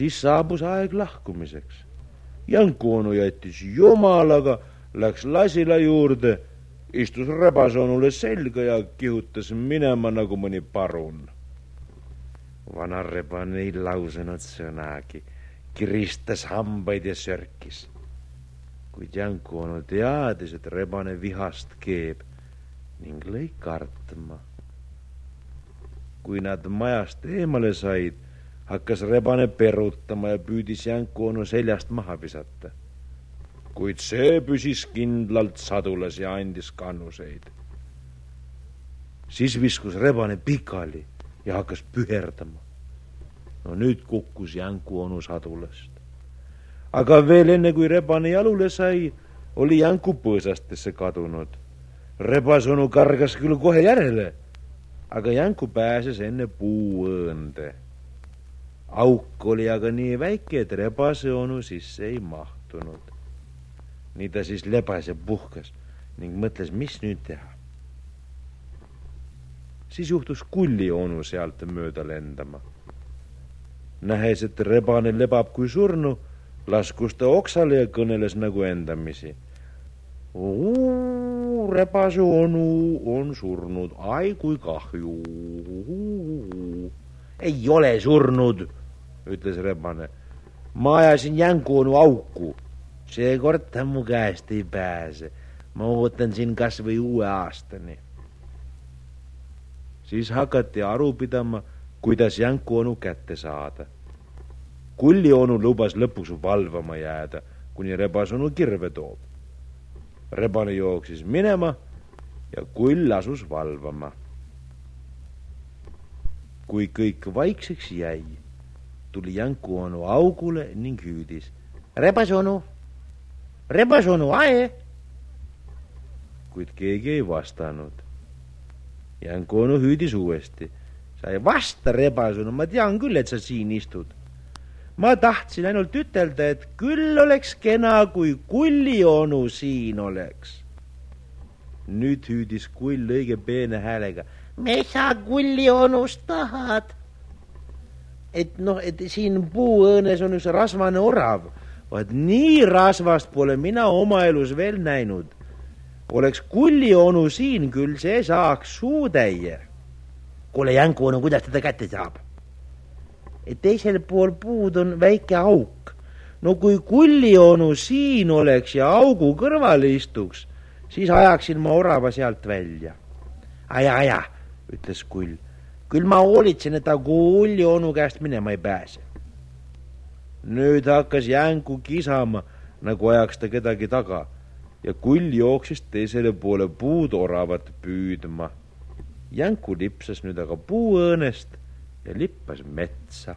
siis saabus aeg lahkumiseks. Janku onu jättis jumalaga, läks lasila juurde, istus rebasonule selga ja kihutas minema nagu mõni parun. vana rebane ei lausunud sõnagi, kiristas hambaid ja sörkis. kuid Janku onu teadis, et rebane vihast keeb ning lõi kartma. kui nad majast eemale said, hakkas rebane perutama ja püüdis Janku onu seljast maha visata. kuid see püsis kindlalt sadulas ja andis kannuseid. siis viskus rebane pikali ja hakkas püherdama. no nüüd kukkus Janku onu sadulast. aga veel enne, kui rebane jalule sai, oli Janku põõsastesse kadunud rebasonu kargas küll kohe järele, aga Janku pääses enne puuõõnde. Auk oli aga nii väike, et rebase onu sisse ei mahtunud. nii ta siis lebas ja puhkas ning mõtles, mis nüüd teha. siis juhtus kulli onu sealt mööda lendama. nähes, et rebane lebab kui surnu, laskus ta oksale ja kõneles nagu endamisi rebase onu on surnud, ai kui kahju. ei ole surnud, ütles rebane. ma ajasin jänku onu auku. seekord ta mu käest ei pääse. ma ootan siin kas või uue aastani. siis hakati aru pidama, kuidas jänku onu kätte saada. kulli onu lubas lõpuks valvama jääda, kuni rebas onu kirve toob rebane jooksis minema ja kull asus valvama. kui kõik vaikseks jäi, tuli Janku onu augule ning hüüdis. rebasonu, rebasonu, ae. kuid keegi ei vastanud. Janku onu hüüdis uuesti. sa ei vasta, rebasonu, ma tean küll, et sa siin istud ma tahtsin ainult ütelda, et küll oleks kena, kui kulli onu siin oleks. nüüd hüüdis kull õige peene häälega. mis sa kulli onust tahad? Et noh, et siin puuõõnes on üks rasvane orav. vaat nii rasvast pole mina oma elus veel näinud. oleks kulli onu siin, küll see saaks suutäie. kuule, Janku onu, kuidas teda kätte saab? teisel pool puud on väike auk. no kui kulli onu siin oleks ja augu kõrvale istuks, siis ajaksin ma orava sealt välja. aja, aja, ütles kull. Küll ma hoolitsen, et ta kulli onu käest minema ei pääse. nüüd hakkas Jänku kisama, nagu ajaks ta kedagi taga ja kull jooksis teisele poole puud oravat püüdma. Jänku lipsas nüüd aga puuõõnest ja lippas metsa